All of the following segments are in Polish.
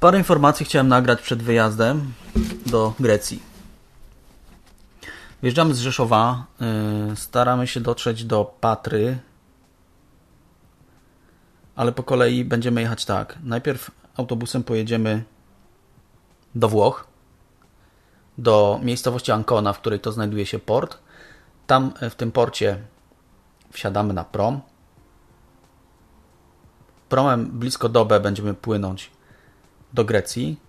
Parę informacji chciałem nagrać przed wyjazdem do Grecji. Wjeżdżamy z Rzeszowa, yy, staramy się dotrzeć do Patry, ale po kolei będziemy jechać tak. Najpierw autobusem pojedziemy do Włoch, do miejscowości Ancona, w której to znajduje się port. Tam e, w tym porcie wsiadamy na prom. Promem blisko dobę będziemy płynąć do Grecji,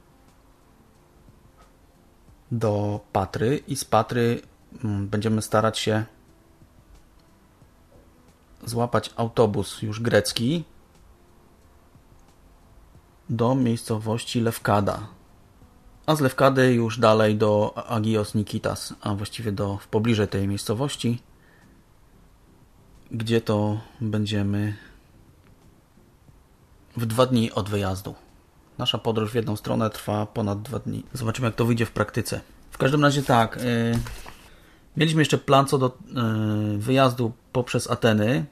do Patry i z Patry mm, będziemy starać się złapać autobus już grecki do miejscowości Lewkada. A z Lewkady już dalej do Agios Nikitas, a właściwie do w pobliżu tej miejscowości, gdzie to będziemy w dwa dni od wyjazdu. Nasza podróż w jedną stronę trwa ponad dwa dni. Zobaczymy, jak to wyjdzie w praktyce. W każdym razie tak. Yy, mieliśmy jeszcze plan co do yy, wyjazdu poprzez Ateny.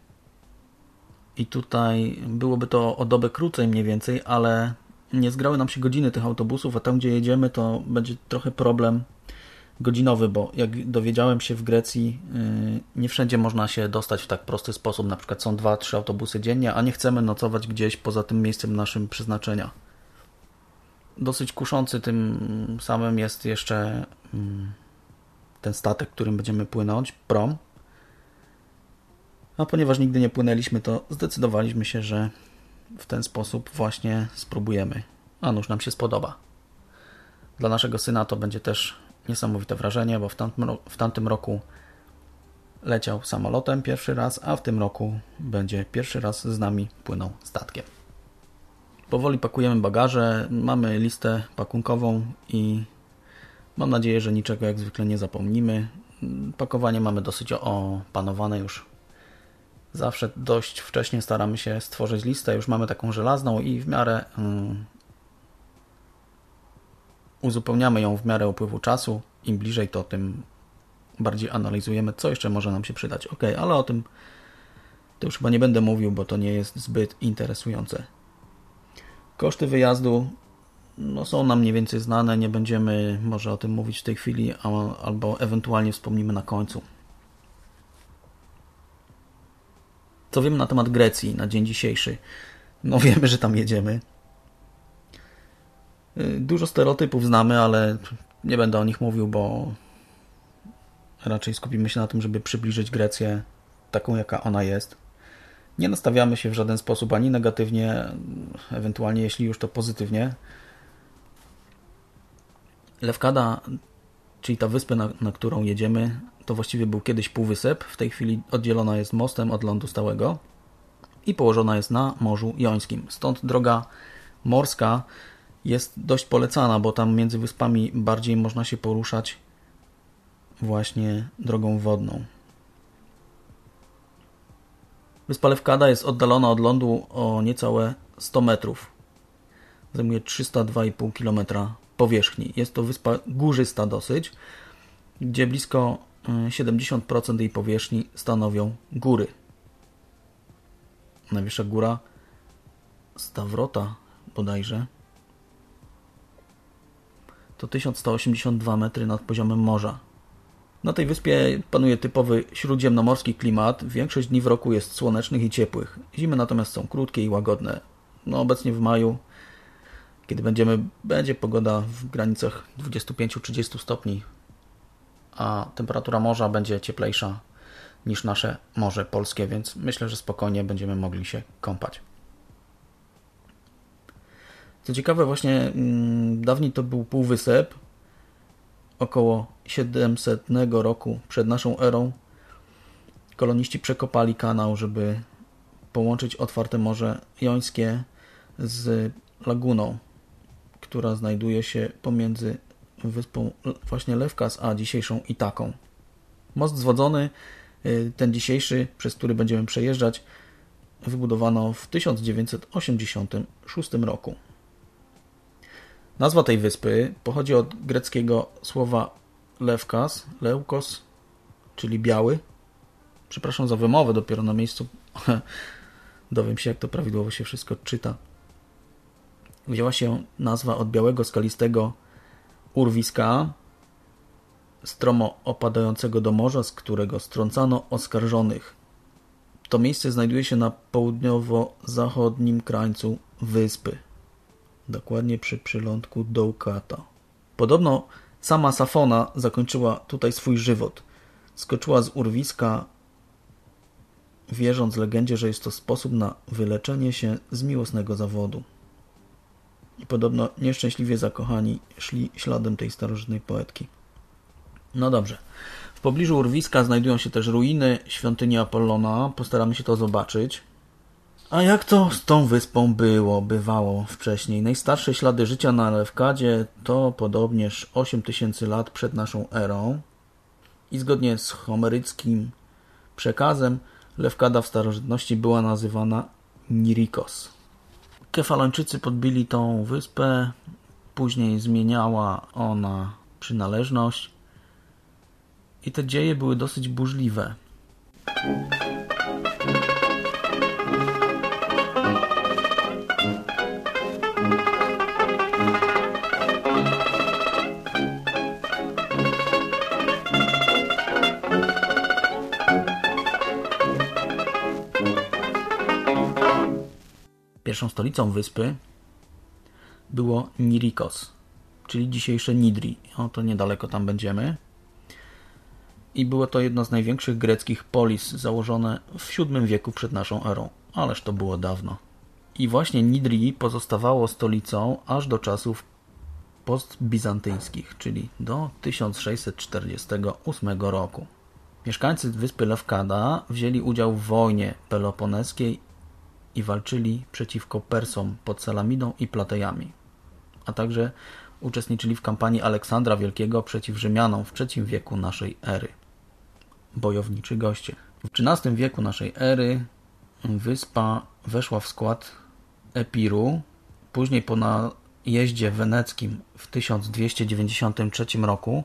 I tutaj byłoby to o dobę krócej mniej więcej, ale nie zgrały nam się godziny tych autobusów, a tam gdzie jedziemy to będzie trochę problem godzinowy, bo jak dowiedziałem się w Grecji, yy, nie wszędzie można się dostać w tak prosty sposób. Na przykład są dwa, trzy autobusy dziennie, a nie chcemy nocować gdzieś poza tym miejscem naszym przeznaczenia dosyć kuszący tym samym jest jeszcze mm, ten statek, którym będziemy płynąć, prom. A ponieważ nigdy nie płynęliśmy, to zdecydowaliśmy się, że w ten sposób właśnie spróbujemy. A nuż nam się spodoba. Dla naszego syna to będzie też niesamowite wrażenie, bo w tamtym, w tamtym roku leciał samolotem pierwszy raz, a w tym roku będzie pierwszy raz z nami płynął statkiem. Powoli pakujemy bagaże, mamy listę pakunkową i mam nadzieję, że niczego jak zwykle nie zapomnimy. Pakowanie mamy dosyć opanowane już. Zawsze dość wcześnie staramy się stworzyć listę, już mamy taką żelazną i w miarę um, uzupełniamy ją w miarę upływu czasu. Im bliżej to tym bardziej analizujemy, co jeszcze może nam się przydać. Ok, ale o tym to już chyba nie będę mówił, bo to nie jest zbyt interesujące. Koszty wyjazdu no, są nam mniej więcej znane, nie będziemy może o tym mówić w tej chwili, albo ewentualnie wspomnimy na końcu. Co wiemy na temat Grecji na dzień dzisiejszy? No wiemy, że tam jedziemy. Dużo stereotypów znamy, ale nie będę o nich mówił, bo raczej skupimy się na tym, żeby przybliżyć Grecję taką, jaka ona jest. Nie nastawiamy się w żaden sposób ani negatywnie, ewentualnie jeśli już to pozytywnie. Lewkada, czyli ta wyspa, na, na którą jedziemy, to właściwie był kiedyś półwysep. W tej chwili oddzielona jest mostem od lądu stałego i położona jest na Morzu Jońskim. Stąd droga morska jest dość polecana, bo tam między wyspami bardziej można się poruszać właśnie drogą wodną. Wyspa Lewkada jest oddalona od lądu o niecałe 100 metrów. Zajmuje 302,5 km powierzchni. Jest to wyspa górzysta dosyć, gdzie blisko 70% jej powierzchni stanowią góry. Najwyższa góra Stawrota bodajże to 1182 metry nad poziomem morza. Na tej wyspie panuje typowy śródziemnomorski klimat. Większość dni w roku jest słonecznych i ciepłych. Zimy natomiast są krótkie i łagodne. No obecnie w maju, kiedy będziemy, będzie pogoda w granicach 25-30 stopni, a temperatura morza będzie cieplejsza niż nasze Morze Polskie, więc myślę, że spokojnie będziemy mogli się kąpać. Co ciekawe, właśnie mm, dawniej to był półwysep, około 700 roku przed naszą erą. Koloniści przekopali kanał, żeby połączyć otwarte Morze Jońskie z laguną, która znajduje się pomiędzy wyspą właśnie Lewkas, a dzisiejszą Itaką. Most zwodzony, y, ten dzisiejszy, przez który będziemy przejeżdżać, wybudowano w 1986 roku. Nazwa tej wyspy pochodzi od greckiego słowa lewkas, leukos, czyli biały. Przepraszam za wymowę, dopiero na miejscu dowiem się, jak to prawidłowo się wszystko czyta. Wzięła się nazwa od białego, skalistego urwiska, stromo opadającego do morza, z którego strącano oskarżonych. To miejsce znajduje się na południowo-zachodnim krańcu wyspy dokładnie przy przylądku Dołkata. Podobno sama Safona zakończyła tutaj swój żywot. Skoczyła z urwiska, wierząc legendzie, że jest to sposób na wyleczenie się z miłosnego zawodu. I podobno nieszczęśliwie zakochani szli śladem tej starożytnej poetki. No dobrze. W pobliżu urwiska znajdują się też ruiny świątyni Apollona. Postaramy się to zobaczyć. A jak to z tą wyspą było, bywało wcześniej? Najstarsze ślady życia na Lewkadzie to podobnież 8000 lat przed naszą erą i zgodnie z homeryckim przekazem Lewkada w starożytności była nazywana Nirikos. Kefalończycy podbili tą wyspę, później zmieniała ona przynależność i te dzieje były dosyć burzliwe. Pierwszą stolicą wyspy było Nirikos, czyli dzisiejsze Nidri. O, to niedaleko tam będziemy. I było to jedno z największych greckich polis, założone w VII wieku przed naszą erą. Ależ to było dawno. I właśnie Nidri pozostawało stolicą aż do czasów postbizantyjskich, czyli do 1648 roku. Mieszkańcy wyspy Lewkada wzięli udział w wojnie peloponeskiej i walczyli przeciwko Persom pod Salamidą i Platejami, a także uczestniczyli w kampanii Aleksandra Wielkiego przeciw Rzymianom w III wieku naszej ery. Bojowniczy goście. W XIII wieku naszej ery wyspa weszła w skład Epiru. Później po najeździe weneckim w 1293 roku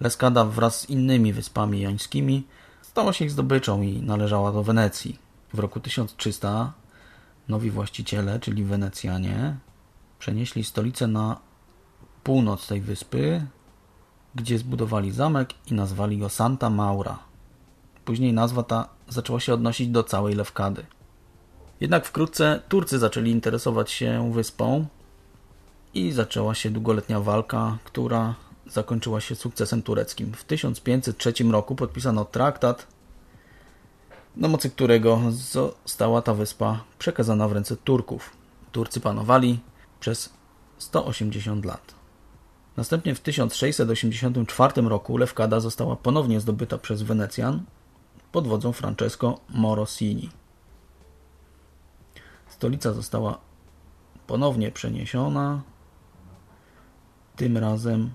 Leskada wraz z innymi wyspami jońskimi stała się ich zdobyczą i należała do Wenecji. W roku 1300 Nowi właściciele, czyli Wenecjanie, przenieśli stolicę na północ tej wyspy, gdzie zbudowali zamek i nazwali go Santa Maura. Później nazwa ta zaczęła się odnosić do całej Lewkady. Jednak wkrótce Turcy zaczęli interesować się wyspą i zaczęła się długoletnia walka, która zakończyła się sukcesem tureckim. W 1503 roku podpisano traktat na mocy którego została ta wyspa przekazana w ręce Turków. Turcy panowali przez 180 lat. Następnie w 1684 roku Lewkada została ponownie zdobyta przez Wenecjan pod wodzą Francesco Morosini. Stolica została ponownie przeniesiona, tym razem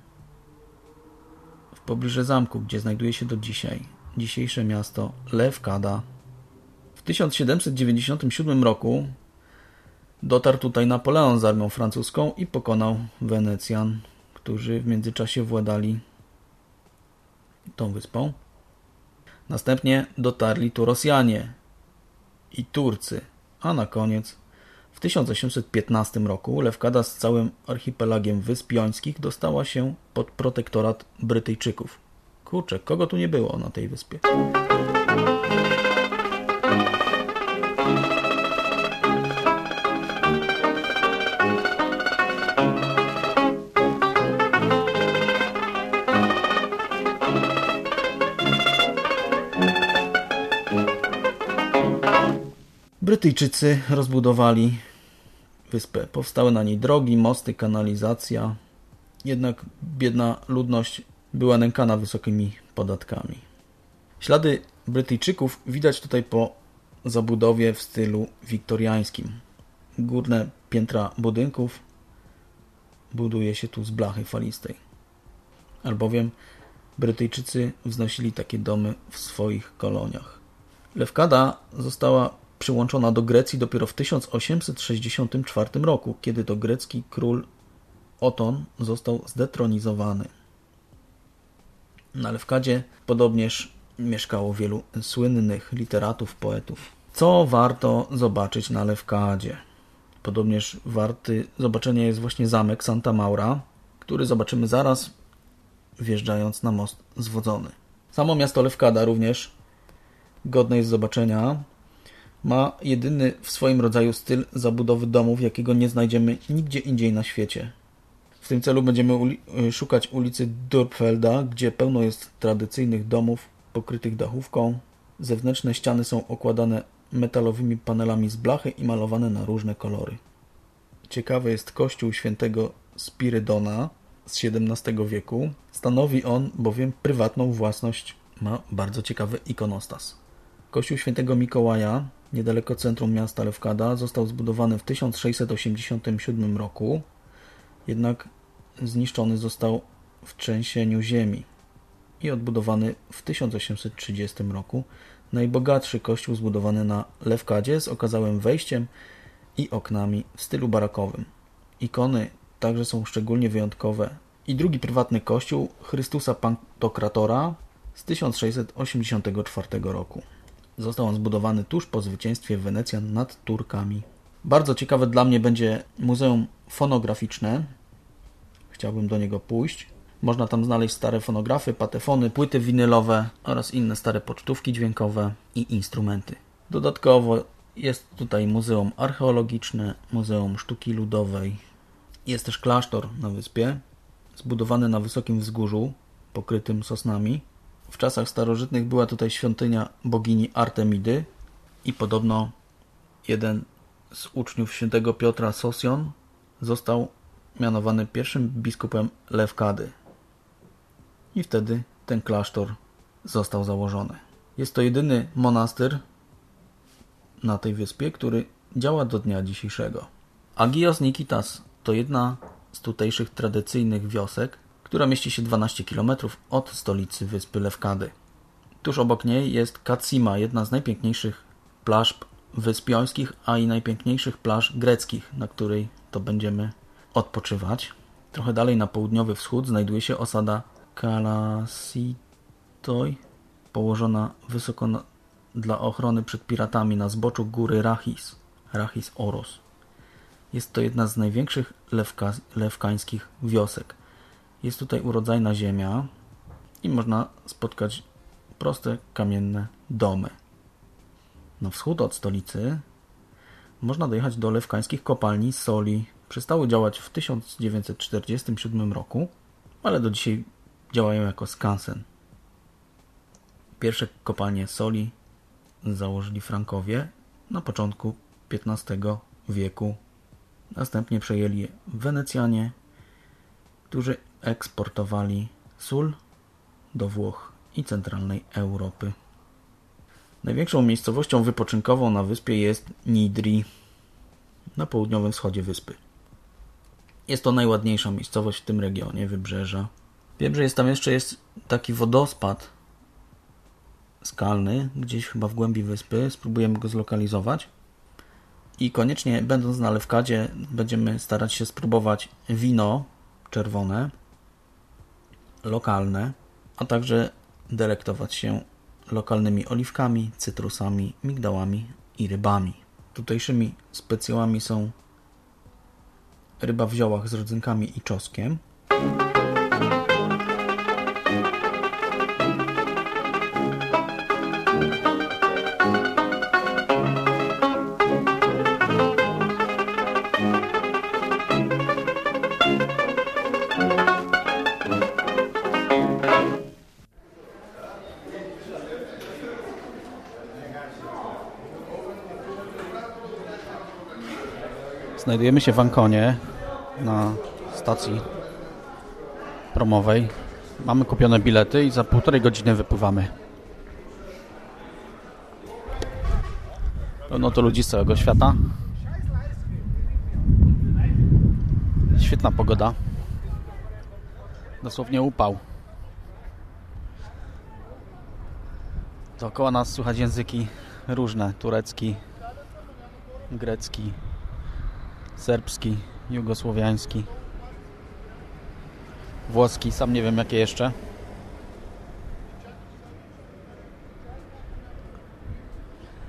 w pobliże zamku, gdzie znajduje się do dzisiaj dzisiejsze miasto Lewkada. W 1797 roku dotarł tutaj Napoleon z armią francuską i pokonał Wenecjan, którzy w międzyczasie władali tą wyspą. Następnie dotarli tu Rosjanie i Turcy, a na koniec w 1815 roku Lewkada z całym archipelagiem Wysp Jońskich dostała się pod protektorat Brytyjczyków. Kurczę, kogo tu nie było na tej wyspie? Brytyjczycy rozbudowali wyspę. Powstały na niej drogi, mosty, kanalizacja. Jednak biedna ludność była nękana wysokimi podatkami. Ślady Brytyjczyków widać tutaj po zabudowie w stylu wiktoriańskim. Górne piętra budynków buduje się tu z blachy falistej. Albowiem Brytyjczycy wznosili takie domy w swoich koloniach. Lewkada została przyłączona do Grecji dopiero w 1864 roku, kiedy to grecki król Oton został zdetronizowany. Na Lewkadzie podobnież mieszkało wielu słynnych literatów, poetów. Co warto zobaczyć na Lewkadzie? Podobnież warty zobaczenia jest właśnie zamek Santa Maura, który zobaczymy zaraz wjeżdżając na most zwodzony. Samo miasto Lewkada również godne jest zobaczenia. Ma jedyny w swoim rodzaju styl zabudowy domów, jakiego nie znajdziemy nigdzie indziej na świecie. W tym celu będziemy uli szukać ulicy Dorpfelda, gdzie pełno jest tradycyjnych domów pokrytych dachówką. Zewnętrzne ściany są okładane metalowymi panelami z blachy i malowane na różne kolory. Ciekawy jest kościół świętego Spirydona z XVII wieku. Stanowi on bowiem prywatną własność. Ma bardzo ciekawy ikonostas. Kościół świętego Mikołaja, niedaleko centrum miasta Lewkada, został zbudowany w 1687 roku, jednak zniszczony został w trzęsieniu ziemi i odbudowany w 1830 roku. Najbogatszy kościół zbudowany na Lewkadzie z okazałym wejściem i oknami w stylu barakowym. Ikony także są szczególnie wyjątkowe. I drugi prywatny kościół Chrystusa Pantokratora z 1684 roku. Został on zbudowany tuż po zwycięstwie Wenecjan nad Turkami. Bardzo ciekawe dla mnie będzie muzeum fonograficzne. Chciałbym do niego pójść. Można tam znaleźć stare fonografy, patefony, płyty winylowe oraz inne stare pocztówki dźwiękowe i instrumenty. Dodatkowo jest tutaj Muzeum Archeologiczne, Muzeum Sztuki Ludowej. Jest też klasztor na wyspie, zbudowany na wysokim wzgórzu, pokrytym sosnami. W czasach starożytnych była tutaj świątynia bogini Artemidy i podobno jeden z uczniów świętego Piotra Sosion został mianowany pierwszym biskupem Lewkady. I wtedy ten klasztor został założony. Jest to jedyny monastyr na tej wyspie, który działa do dnia dzisiejszego. Agios Nikitas to jedna z tutejszych tradycyjnych wiosek, która mieści się 12 km od stolicy wyspy Lewkady. Tuż obok niej jest Katsima, jedna z najpiękniejszych plaż wysp jońskich, a i najpiękniejszych plaż greckich, na której to będziemy odpoczywać. Trochę dalej na południowy wschód znajduje się osada Kalasitoj, położona wysoko na, dla ochrony przed piratami na zboczu góry Rachis, Rachis Oros. Jest to jedna z największych lewka, lewkańskich wiosek. Jest tutaj urodzajna ziemia i można spotkać proste kamienne domy. Na wschód od stolicy można dojechać do lewkańskich kopalni soli. Przestały działać w 1947 roku, ale do dzisiaj działają jako skansen. Pierwsze kopalnie soli założyli Frankowie na początku XV wieku. Następnie przejęli Wenecjanie, którzy eksportowali sól do Włoch i centralnej Europy. Największą miejscowością wypoczynkową na wyspie jest Nidri, na południowym wschodzie wyspy. Jest to najładniejsza miejscowość w tym regionie wybrzeża. Wiem, że jest tam jeszcze jest taki wodospad skalny, gdzieś chyba w głębi wyspy. Spróbujemy go zlokalizować. I koniecznie, będąc na Lewkadzie, będziemy starać się spróbować wino czerwone, lokalne, a także delektować się lokalnymi oliwkami, cytrusami, migdałami i rybami. Tutejszymi specjałami są ryba w ziołach z rodzynkami i czosnkiem. Znajdujemy się w Ankonie na stacji promowej. Mamy kupione bilety i za półtorej godziny wypływamy. Pełno to ludzi z całego świata. Świetna pogoda. Dosłownie upał. Dookoła nas słychać języki różne. Turecki, grecki, serbski, jugosłowiański, włoski. Sam nie wiem jakie jeszcze.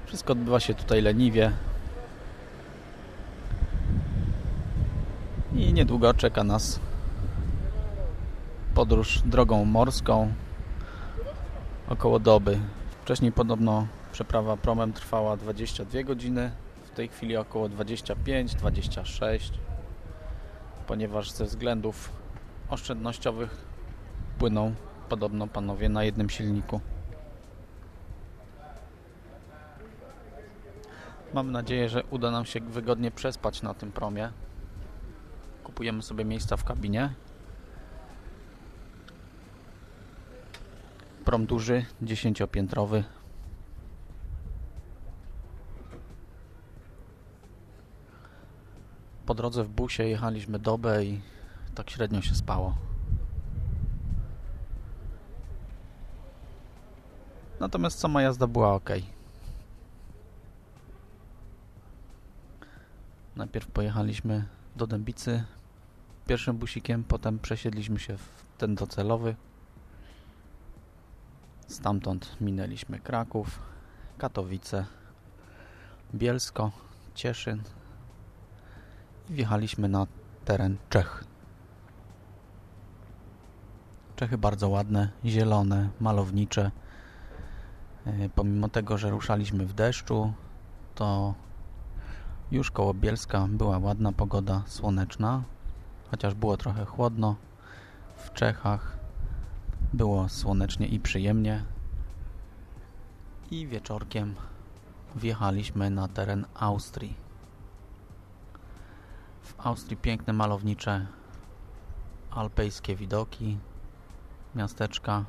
Wszystko odbywa się tutaj leniwie. I niedługo czeka nas podróż drogą morską około doby. Wcześniej podobno przeprawa promem trwała 22 godziny, tej chwili około 25-26, ponieważ ze względów oszczędnościowych płyną podobno panowie na jednym silniku. Mam nadzieję, że uda nam się wygodnie przespać na tym promie. Kupujemy sobie miejsca w kabinie. Prom duży, dziesięciopiętrowy. Po drodze w busie jechaliśmy dobę i tak średnio się spało. Natomiast sama jazda była ok. Najpierw pojechaliśmy do Dębicy pierwszym busikiem, potem przesiedliśmy się w ten docelowy. Stamtąd minęliśmy Kraków, Katowice, Bielsko, Cieszyn wjechaliśmy na teren Czech. Czechy bardzo ładne, zielone, malownicze. E, pomimo tego, że ruszaliśmy w deszczu, to już koło Bielska była ładna pogoda, słoneczna, chociaż było trochę chłodno. W Czechach było słonecznie i przyjemnie. I wieczorkiem wjechaliśmy na teren Austrii. W Austrii piękne, malownicze, alpejskie widoki, miasteczka,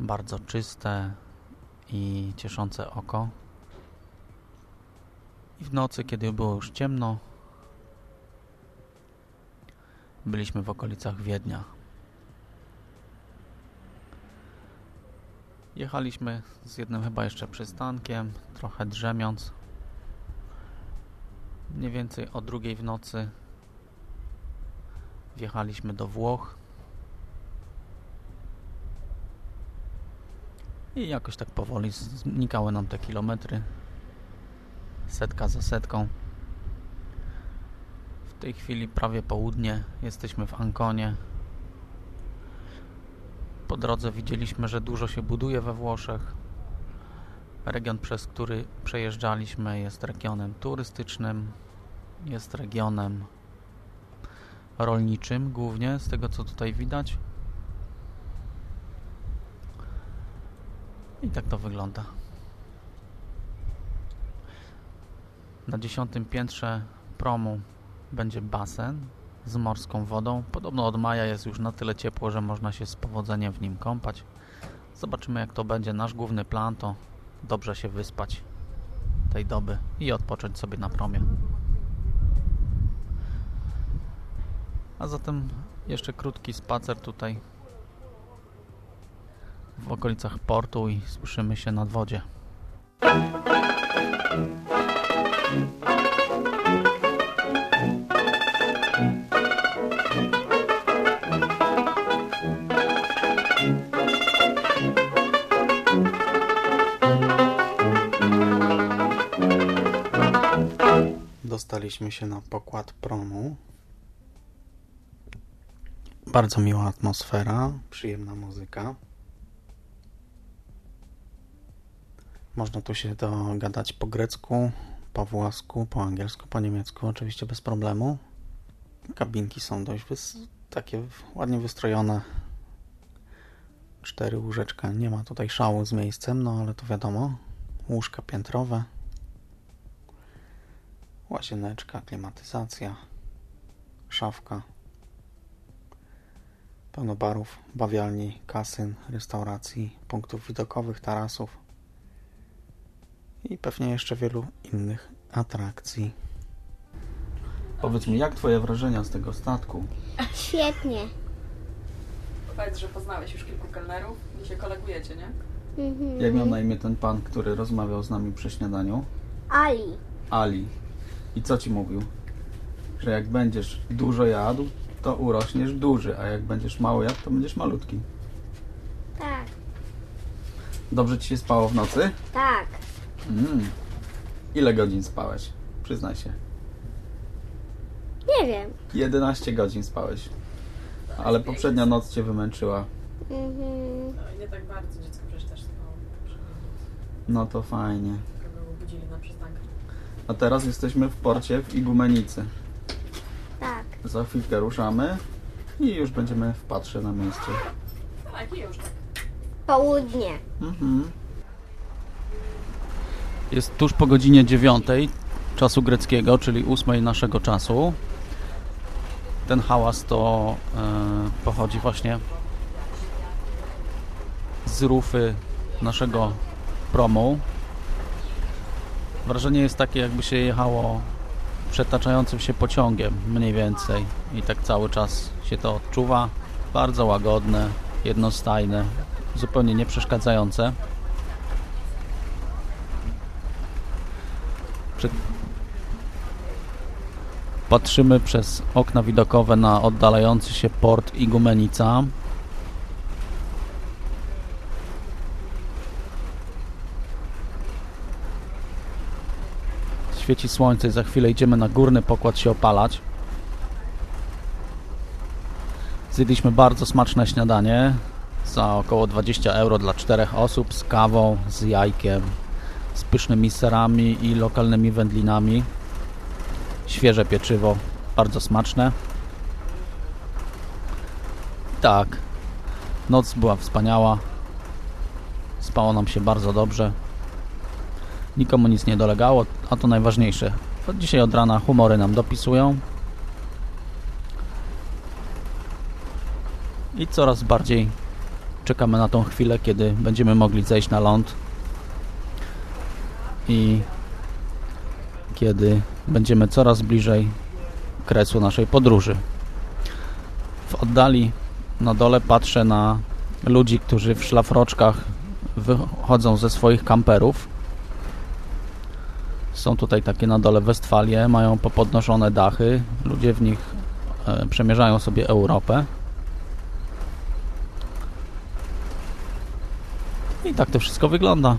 bardzo czyste i cieszące oko. I w nocy, kiedy było już ciemno, byliśmy w okolicach Wiednia. Jechaliśmy z jednym chyba jeszcze przystankiem, trochę drzemiąc. Mniej więcej o drugiej w nocy wjechaliśmy do Włoch. I jakoś tak powoli znikały nam te kilometry. Setka za setką. W tej chwili prawie południe. Jesteśmy w Ankonie. Po drodze widzieliśmy, że dużo się buduje we Włoszech. Region, przez który przejeżdżaliśmy jest regionem turystycznym, jest regionem rolniczym głównie, z tego co tutaj widać. I tak to wygląda. Na dziesiątym piętrze promu będzie basen z morską wodą. Podobno od maja jest już na tyle ciepło, że można się z powodzeniem w nim kąpać. Zobaczymy jak to będzie. Nasz główny plan to dobrze się wyspać tej doby i odpocząć sobie na promie. A zatem jeszcze krótki spacer tutaj w okolicach portu i słyszymy się nad wodzie. Dostaliśmy się na pokład promu. Bardzo miła atmosfera, przyjemna muzyka. Można tu się dogadać po grecku, po włosku, po angielsku, po niemiecku, oczywiście bez problemu. Kabinki są dość takie ładnie wystrojone. Cztery łóżeczka. Nie ma tutaj szału z miejscem, no ale to wiadomo. Łóżka piętrowe. Łazieneczka, klimatyzacja, szafka, pełno barów, bawialni, kasyn, restauracji, punktów widokowych, tarasów i pewnie jeszcze wielu innych atrakcji. Powiedz mi, jak twoje wrażenia z tego statku? Świetnie. Powiedz, że poznałeś już kilku kelnerów i się kolegujecie, nie? Mhm. Jak miał na imię ten pan, który rozmawiał z nami przy śniadaniu? Ali. Ali. I co ci mówił? Że jak będziesz dużo jadł, to urośniesz duży, a jak będziesz mało jadł, to będziesz malutki. Tak, Dobrze ci się spało w nocy? tak. Mm. Ile godzin spałeś? Przyznaj się. Nie wiem. 11 godzin spałeś. Ale poprzednia noc cię wymęczyła. Mhm. No i nie tak bardzo, dziecko przecież też spało. No to fajnie. Tylko go obudzili na przystanku. A teraz jesteśmy w porcie w Igumenicy. Za chwilkę ruszamy i już będziemy w Patrze na miejscu. Tak, już tak. Południe. Mhm. Jest tuż po godzinie 9 czasu greckiego, czyli 8 naszego czasu. Ten hałas to e, pochodzi właśnie z rufy naszego promu. Wrażenie jest takie, jakby się jechało przetaczającym się pociągiem, mniej więcej. I tak cały czas się to odczuwa. Bardzo łagodne, jednostajne, zupełnie nie przeszkadzające. Przed... Patrzymy przez okna widokowe na oddalający się port Igumenica. Świeci słońce i za chwilę idziemy na górny pokład się opalać. Zjedliśmy bardzo smaczne śniadanie za około 20 euro dla czterech osób z kawą, z jajkiem, z pysznymi serami i lokalnymi wędlinami. Świeże pieczywo, bardzo smaczne. Tak, noc była wspaniała. Spało nam się bardzo dobrze. Nikomu nic nie dolegało, a to najważniejsze. Dzisiaj od rana humory nam dopisują. I coraz bardziej czekamy na tą chwilę, kiedy będziemy mogli zejść na ląd i kiedy będziemy coraz bliżej kresu naszej podróży. W oddali na dole patrzę na ludzi, którzy w szlafroczkach wychodzą ze swoich kamperów. Są tutaj takie na dole Westfalie, mają popodnoszone dachy. Ludzie w nich e, przemierzają sobie Europę. I tak to wszystko wygląda.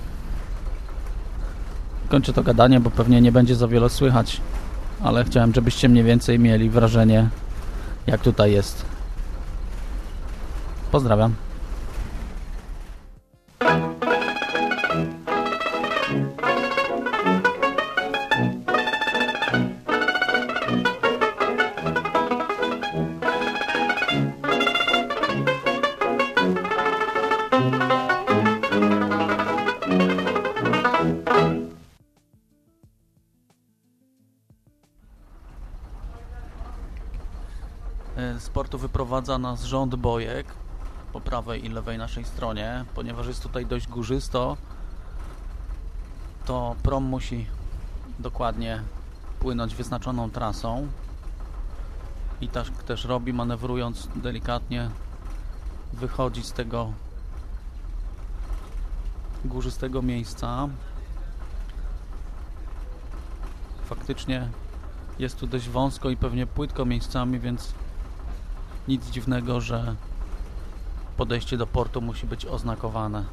Kończę to gadanie, bo pewnie nie będzie za wiele słychać, ale chciałem, żebyście mniej więcej mieli wrażenie, jak tutaj jest. Pozdrawiam. Portu wyprowadza nas rząd bojek po prawej i lewej naszej stronie. Ponieważ jest tutaj dość górzysto, to prom musi dokładnie płynąć wyznaczoną trasą i tak też robi, manewrując delikatnie, wychodzi z tego górzystego miejsca. Faktycznie jest tu dość wąsko i pewnie płytko miejscami, więc nic dziwnego, że podejście do portu musi być oznakowane.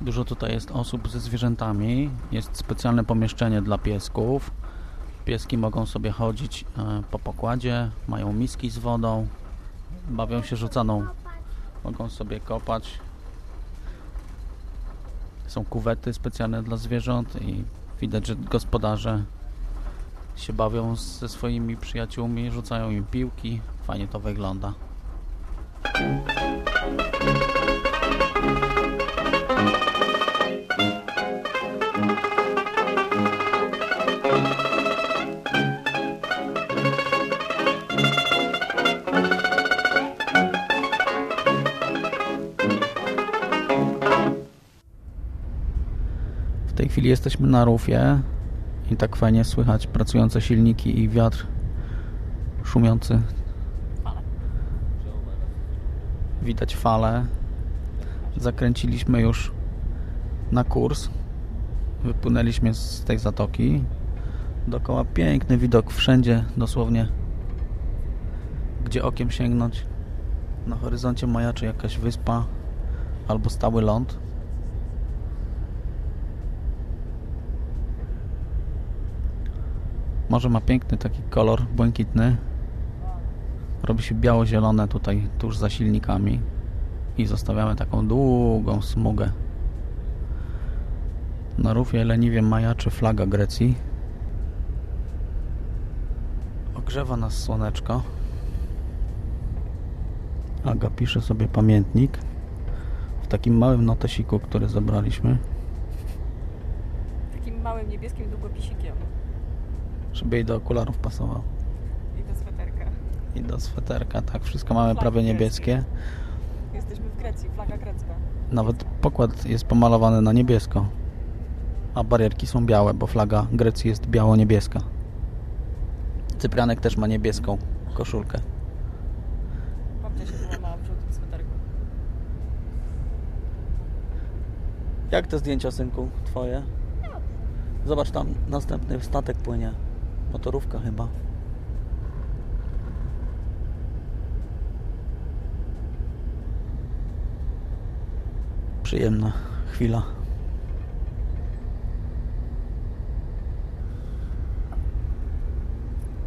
Dużo tutaj jest osób ze zwierzętami. Jest specjalne pomieszczenie dla piesków. Pieski mogą sobie chodzić e, po pokładzie, mają miski z wodą, bawią się rzucaną, mogą sobie kopać. Są kuwety specjalne dla zwierząt i widać, że gospodarze się bawią ze swoimi przyjaciółmi, rzucają im piłki. Fajnie to wygląda. Chwili jesteśmy na rufie i tak fajnie słychać pracujące silniki i wiatr szumiący. Widać fale. Zakręciliśmy już na kurs. Wypłynęliśmy z tej zatoki. Dookoła piękny widok wszędzie, dosłownie gdzie okiem sięgnąć. Na horyzoncie majaczy jakaś wyspa albo stały ląd. Morze ma piękny taki kolor błękitny. Robi się biało-zielone tutaj tuż za silnikami i zostawiamy taką długą smugę. Na rufie leniwie majaczy flaga Grecji. Ogrzewa nas słoneczko. Aga pisze sobie pamiętnik w takim małym notesiku, który zebraliśmy, Takim małym niebieskim długopisikiem żeby jej do okularów pasował. i do sweterka. I do sweterka, tak, wszystko mamy Flagi prawie greckie. niebieskie. Jesteśmy w Grecji, flaga grecka. Nawet pokład jest pomalowany na niebiesko. A barierki są białe, bo flaga Grecji jest biało-niebieska. Cyprianek też ma niebieską koszulkę. Babcia się wyłamała w żółtym sweterku. Jak te zdjęcia, synku, twoje? Zobacz, tam następny statek płynie. Motorówka chyba. Przyjemna chwila.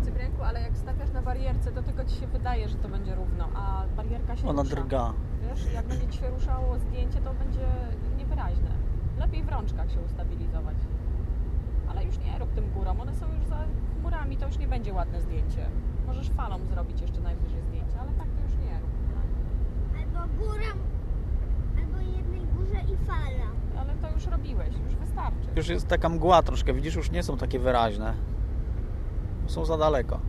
Cyprianku, ale jak stawiasz na barierce, to tylko ci się wydaje, że to będzie równo, a barierka się Ona rusza. drga. Wiesz, jak będzie ci się ruszało zdjęcie, to będzie niewyraźne. Lepiej w rączkach się ustabilizować. Ale już nie rób tym górą, one są już za chmurami, to już nie będzie ładne zdjęcie. Możesz falą zrobić jeszcze najwyżej zdjęcie, ale tak to już nie rób. Albo góra, albo jednej górze i fala. Ale to już robiłeś, już wystarczy. Już jest taka mgła troszkę, widzisz, już nie są takie wyraźne. Są za daleko.